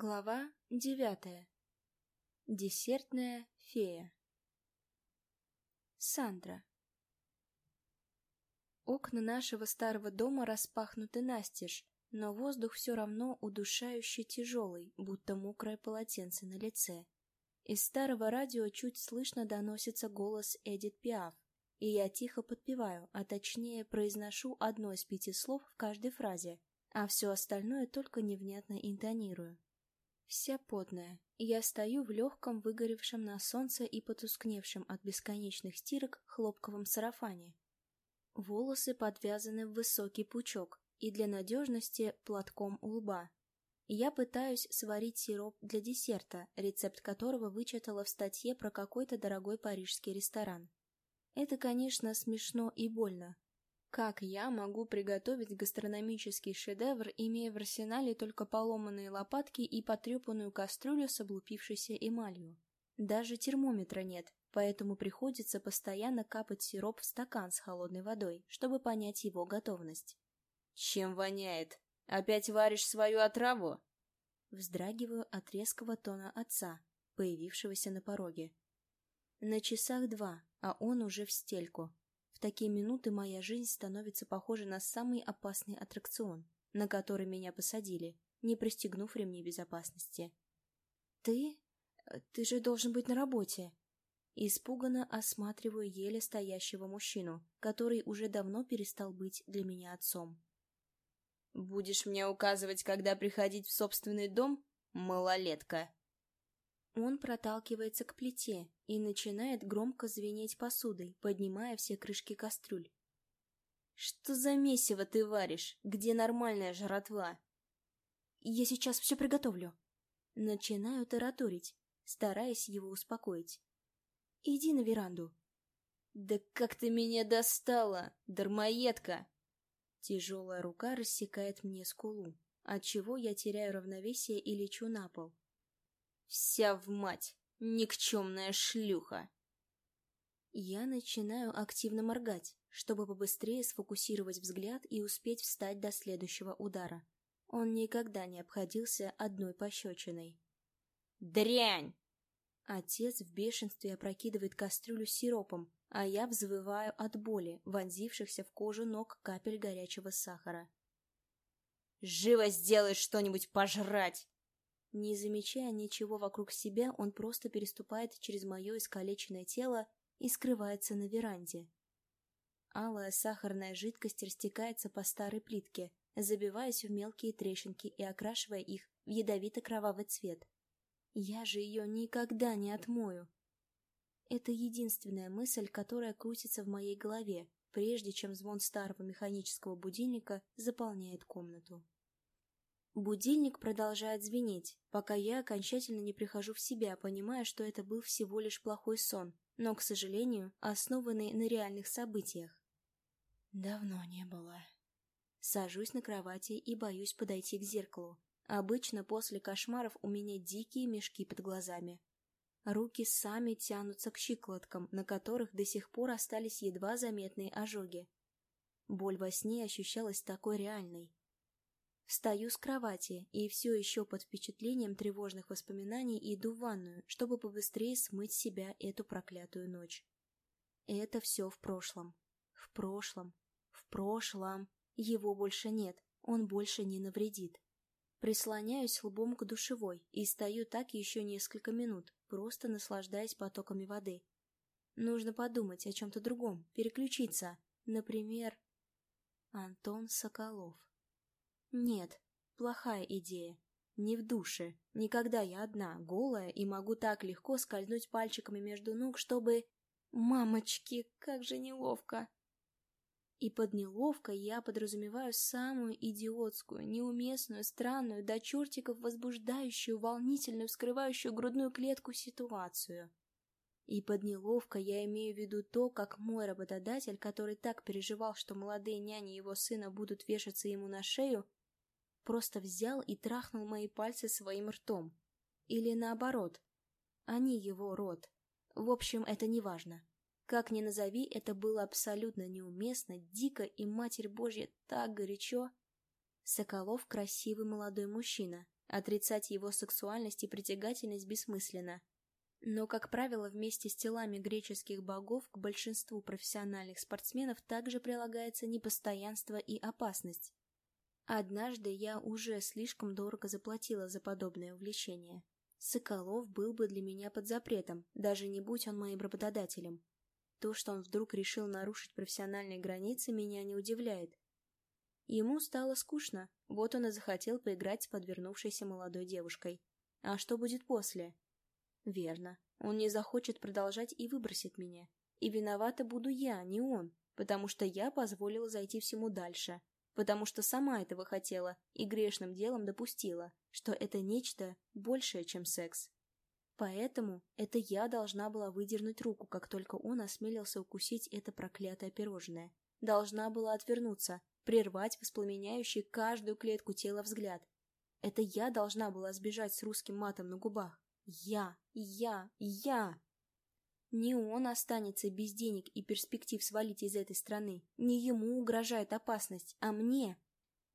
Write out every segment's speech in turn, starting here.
Глава девятая. Десертная фея. Сандра. Окна нашего старого дома распахнуты настежь, но воздух все равно удушающе тяжелый, будто мокрое полотенце на лице. Из старого радио чуть слышно доносится голос Эдит Пиаф, и я тихо подпеваю, а точнее произношу одно из пяти слов в каждой фразе, а все остальное только невнятно интонирую. Вся потная, я стою в легком, выгоревшем на солнце и потускневшем от бесконечных стирок хлопковом сарафане. Волосы подвязаны в высокий пучок и для надежности платком у лба. Я пытаюсь сварить сироп для десерта, рецепт которого вычитала в статье про какой-то дорогой парижский ресторан. Это, конечно, смешно и больно, как я могу приготовить гастрономический шедевр, имея в арсенале только поломанные лопатки и потрепанную кастрюлю с облупившейся эмалью? Даже термометра нет, поэтому приходится постоянно капать сироп в стакан с холодной водой, чтобы понять его готовность. «Чем воняет? Опять варишь свою отраву?» Вздрагиваю от резкого тона отца, появившегося на пороге. На часах два, а он уже в стельку, в такие минуты моя жизнь становится похожа на самый опасный аттракцион, на который меня посадили, не пристегнув ремни безопасности. «Ты? Ты же должен быть на работе!» Испуганно осматриваю еле стоящего мужчину, который уже давно перестал быть для меня отцом. «Будешь мне указывать, когда приходить в собственный дом, малолетка?» Он проталкивается к плите и начинает громко звенеть посудой, поднимая все крышки кастрюль. «Что за месиво ты варишь? Где нормальная жратва?» «Я сейчас все приготовлю». Начинаю тараторить, стараясь его успокоить. «Иди на веранду». «Да как ты меня достала, дармоедка!» Тяжелая рука рассекает мне скулу, отчего я теряю равновесие и лечу на пол. Вся в мать, никчемная шлюха. Я начинаю активно моргать, чтобы побыстрее сфокусировать взгляд и успеть встать до следующего удара. Он никогда не обходился одной пощечиной. «Дрянь!» Отец в бешенстве опрокидывает кастрюлю с сиропом, а я взвываю от боли, вонзившихся в кожу ног капель горячего сахара. «Живо сделай что-нибудь пожрать!» Не замечая ничего вокруг себя, он просто переступает через мое искалеченное тело и скрывается на веранде. Алая сахарная жидкость растекается по старой плитке, забиваясь в мелкие трещинки и окрашивая их в ядовито-кровавый цвет. Я же ее никогда не отмою. Это единственная мысль, которая крутится в моей голове, прежде чем звон старого механического будильника заполняет комнату. Будильник продолжает звенеть, пока я окончательно не прихожу в себя, понимая, что это был всего лишь плохой сон, но, к сожалению, основанный на реальных событиях. Давно не было. Сажусь на кровати и боюсь подойти к зеркалу. Обычно после кошмаров у меня дикие мешки под глазами. Руки сами тянутся к щиколоткам, на которых до сих пор остались едва заметные ожоги. Боль во сне ощущалась такой реальной, Встаю с кровати и все еще под впечатлением тревожных воспоминаний иду в ванную, чтобы побыстрее смыть с себя эту проклятую ночь. Это все в прошлом. В прошлом. В прошлом. Его больше нет. Он больше не навредит. Прислоняюсь лбом к душевой и стою так еще несколько минут, просто наслаждаясь потоками воды. Нужно подумать о чем-то другом, переключиться. Например, Антон Соколов. Нет, плохая идея. Не в душе. Никогда я одна, голая, и могу так легко скользнуть пальчиками между ног, чтобы... Мамочки, как же неловко. И под неловко я подразумеваю самую идиотскую, неуместную, странную, до чертиков возбуждающую, волнительную, вскрывающую грудную клетку ситуацию. И под неловко я имею в виду то, как мой работодатель, который так переживал, что молодые няни его сына будут вешаться ему на шею, просто взял и трахнул мои пальцы своим ртом. Или наоборот. Они его рот. В общем, это не важно. Как ни назови, это было абсолютно неуместно, дико и, Матерь Божья, так горячо. Соколов красивый молодой мужчина, Отрицать его сексуальность и притягательность бессмысленно. Но, как правило, вместе с телами греческих богов к большинству профессиональных спортсменов также прилагается непостоянство и опасность. Однажды я уже слишком дорого заплатила за подобное увлечение. Соколов был бы для меня под запретом, даже не будь он моим работодателем. То, что он вдруг решил нарушить профессиональные границы, меня не удивляет. Ему стало скучно, вот он и захотел поиграть с подвернувшейся молодой девушкой. А что будет после? Верно, он не захочет продолжать и выбросит меня. И виновата буду я, не он, потому что я позволила зайти всему дальше, потому что сама этого хотела и грешным делом допустила, что это нечто большее, чем секс. Поэтому это я должна была выдернуть руку, как только он осмелился укусить это проклятое пирожное. Должна была отвернуться, прервать воспламеняющий каждую клетку тела взгляд. Это я должна была сбежать с русским матом на губах. Я, я, я. Не он останется без денег и перспектив свалить из этой страны. Не ему угрожает опасность, а мне.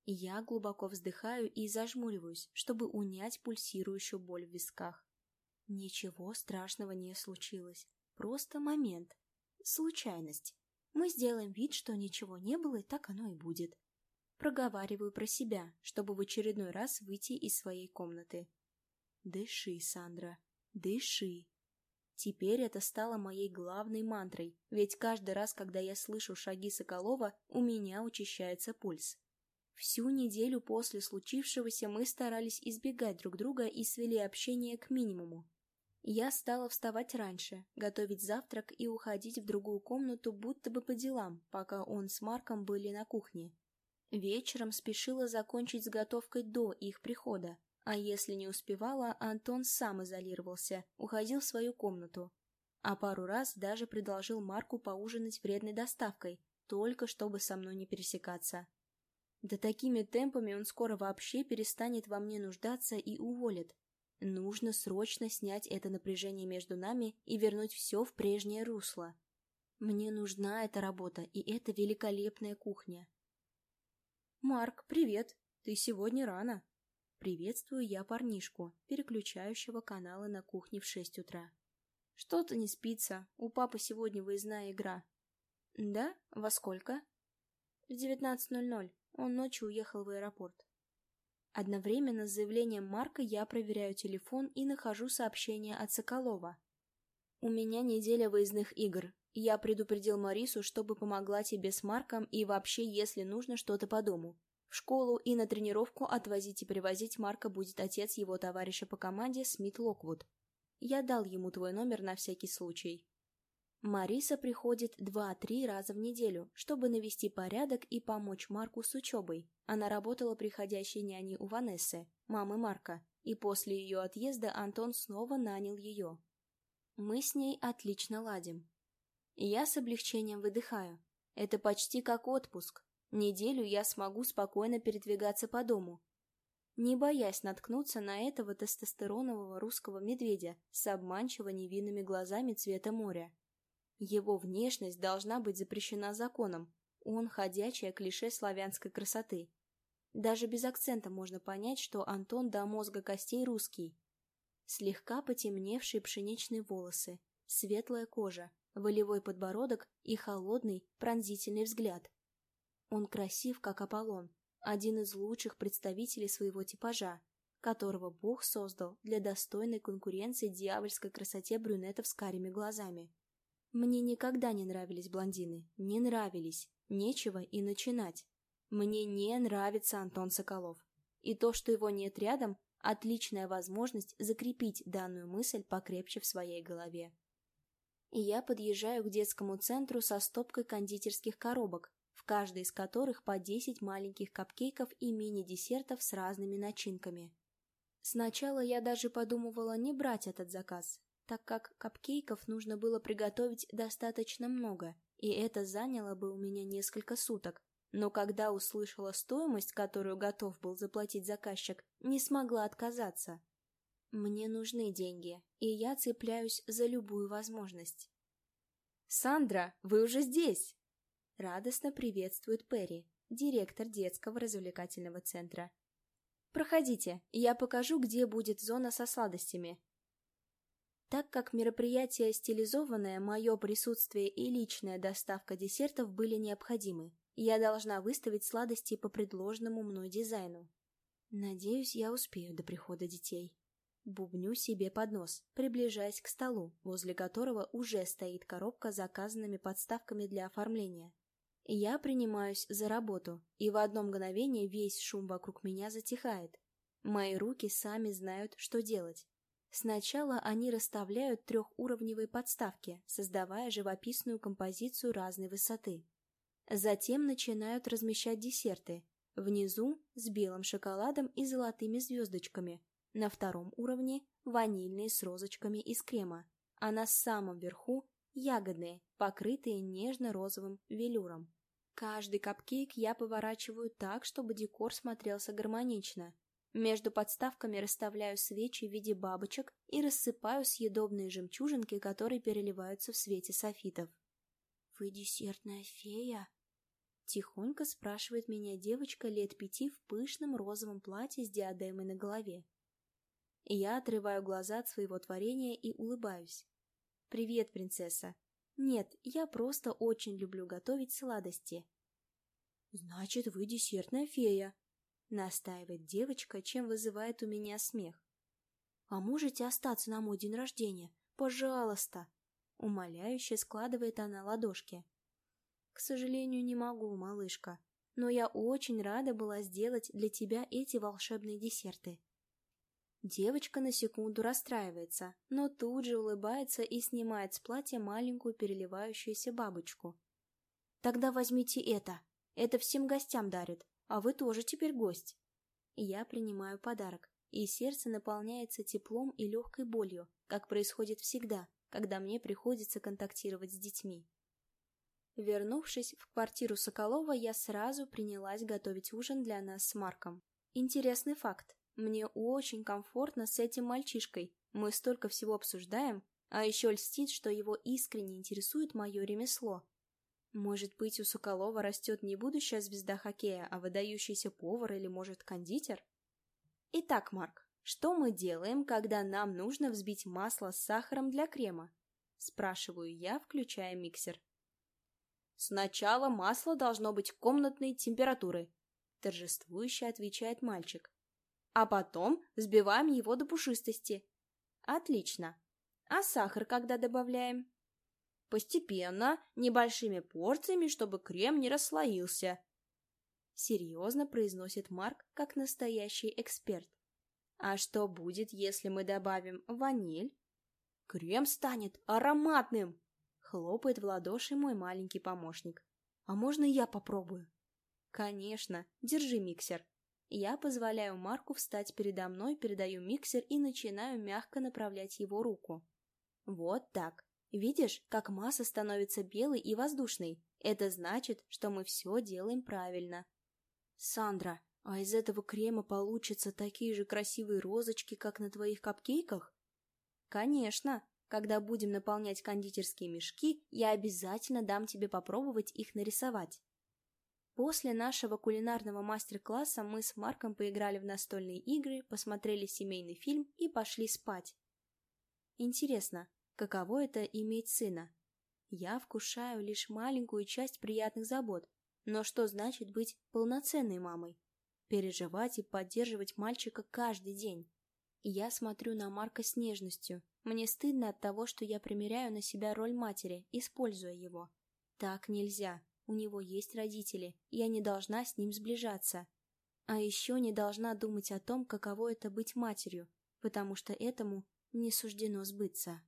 Я глубоко вздыхаю и зажмуриваюсь, чтобы унять пульсирующую боль в висках. Ничего страшного не случилось. Просто момент. Случайность. Мы сделаем вид, что ничего не было, и так оно и будет. Проговариваю про себя, чтобы в очередной раз выйти из своей комнаты. Дыши, Сандра, дыши. Теперь это стало моей главной мантрой, ведь каждый раз, когда я слышу шаги Соколова, у меня учащается пульс. Всю неделю после случившегося мы старались избегать друг друга и свели общение к минимуму. Я стала вставать раньше, готовить завтрак и уходить в другую комнату будто бы по делам, пока он с Марком были на кухне. Вечером спешила закончить с готовкой до их прихода, а если не успевала, Антон сам изолировался, уходил в свою комнату. А пару раз даже предложил Марку поужинать вредной доставкой, только чтобы со мной не пересекаться. Да такими темпами он скоро вообще перестанет во мне нуждаться и уволит. Нужно срочно снять это напряжение между нами и вернуть все в прежнее русло. Мне нужна эта работа и эта великолепная кухня. «Марк, привет! Ты сегодня рано!» Приветствую я парнишку, переключающего каналы на кухне в шесть утра. Что-то не спится, у папы сегодня выездная игра. Да? Во сколько? В 19.00. Он ночью уехал в аэропорт. Одновременно с заявлением Марка я проверяю телефон и нахожу сообщение от Соколова. «У меня неделя выездных игр. Я предупредил Марису, чтобы помогла тебе с Марком и вообще, если нужно, что-то по дому. В школу и на тренировку отвозить и привозить Марка будет отец его товарища по команде Смит Локвуд. Я дал ему твой номер на всякий случай. Мариса приходит два-три раза в неделю, чтобы навести порядок и помочь Марку с учебой. Она работала приходящей няней у Ванессы, мамы Марка, и после ее отъезда Антон снова нанял ее. Мы с ней отлично ладим. Я с облегчением выдыхаю. Это почти как отпуск. Неделю я смогу спокойно передвигаться по дому, не боясь наткнуться на этого тестостеронового русского медведя с обманчиво невинными глазами цвета моря. Его внешность должна быть запрещена законом, он ходячее клише славянской красоты. Даже без акцента можно понять, что Антон до мозга костей русский. Слегка потемневшие пшеничные волосы, светлая кожа, волевой подбородок и холодный, пронзительный взгляд. Он красив, как Аполлон, один из лучших представителей своего типажа, которого Бог создал для достойной конкуренции дьявольской красоте брюнетов с карими глазами. Мне никогда не нравились блондины, не нравились, нечего и начинать. Мне не нравится Антон Соколов. И то, что его нет рядом, отличная возможность закрепить данную мысль покрепче в своей голове. И я подъезжаю к детскому центру со стопкой кондитерских коробок, в каждой из которых по 10 маленьких капкейков и мини-десертов с разными начинками. Сначала я даже подумывала не брать этот заказ, так как капкейков нужно было приготовить достаточно много, и это заняло бы у меня несколько суток. Но когда услышала стоимость, которую готов был заплатить заказчик, не смогла отказаться. Мне нужны деньги, и я цепляюсь за любую возможность. «Сандра, вы уже здесь!» Радостно приветствует Перри, директор детского развлекательного центра. Проходите, я покажу, где будет зона со сладостями. Так как мероприятие стилизованное, мое присутствие и личная доставка десертов были необходимы. Я должна выставить сладости по предложенному мной дизайну. Надеюсь, я успею до прихода детей. Бубню себе под нос, приближаясь к столу, возле которого уже стоит коробка с заказанными подставками для оформления. Я принимаюсь за работу, и в одно мгновение весь шум вокруг меня затихает. Мои руки сами знают, что делать. Сначала они расставляют трехуровневые подставки, создавая живописную композицию разной высоты. Затем начинают размещать десерты. Внизу с белым шоколадом и золотыми звездочками. На втором уровне ванильные с розочками из крема. А на самом верху ягодные, покрытые нежно-розовым велюром. Каждый капкейк я поворачиваю так, чтобы декор смотрелся гармонично. Между подставками расставляю свечи в виде бабочек и рассыпаю съедобные жемчужинки, которые переливаются в свете софитов. «Вы десертная фея?» Тихонько спрашивает меня девочка лет пяти в пышном розовом платье с диадемой на голове. Я отрываю глаза от своего творения и улыбаюсь. «Привет, принцесса. Нет, я просто очень люблю готовить сладости. Значит, вы десертная фея, настаивает девочка, чем вызывает у меня смех. А можете остаться на мой день рождения? Пожалуйста. Умоляюще складывает она ладошки. К сожалению, не могу, малышка, но я очень рада была сделать для тебя эти волшебные десерты. Девочка на секунду расстраивается, но тут же улыбается и снимает с платья маленькую переливающуюся бабочку. «Тогда возьмите это. Это всем гостям дарят, а вы тоже теперь гость». Я принимаю подарок, и сердце наполняется теплом и легкой болью, как происходит всегда, когда мне приходится контактировать с детьми. Вернувшись в квартиру Соколова, я сразу принялась готовить ужин для нас с Марком. Интересный факт. Мне очень комфортно с этим мальчишкой. Мы столько всего обсуждаем, а еще льстит, что его искренне интересует мое ремесло. Может быть, у Соколова растет не будущая звезда хоккея, а выдающийся повар или, может, кондитер? Итак, Марк, что мы делаем, когда нам нужно взбить масло с сахаром для крема? Спрашиваю я, включая миксер. Сначала масло должно быть комнатной температуры, торжествующе отвечает мальчик а потом взбиваем его до пушистости. Отлично. А сахар когда добавляем? Постепенно, небольшими порциями, чтобы крем не расслоился. Серьезно произносит Марк, как настоящий эксперт. А что будет, если мы добавим ваниль? Крем станет ароматным! Хлопает в ладоши мой маленький помощник. А можно я попробую? Конечно, держи миксер. Я позволяю Марку встать передо мной, передаю миксер и начинаю мягко направлять его руку. Вот так. Видишь, как масса становится белой и воздушной? Это значит, что мы все делаем правильно. Сандра, а из этого крема получатся такие же красивые розочки, как на твоих капкейках? Конечно. Когда будем наполнять кондитерские мешки, я обязательно дам тебе попробовать их нарисовать. После нашего кулинарного мастер-класса мы с Марком поиграли в настольные игры, посмотрели семейный фильм и пошли спать. Интересно, каково это иметь сына? Я вкушаю лишь маленькую часть приятных забот, но что значит быть полноценной мамой? Переживать и поддерживать мальчика каждый день. Я смотрю на Марка с нежностью. Мне стыдно от того, что я примеряю на себя роль матери, используя его. Так нельзя. У него есть родители, я не должна с ним сближаться. А еще не должна думать о том, каково это быть матерью, потому что этому не суждено сбыться.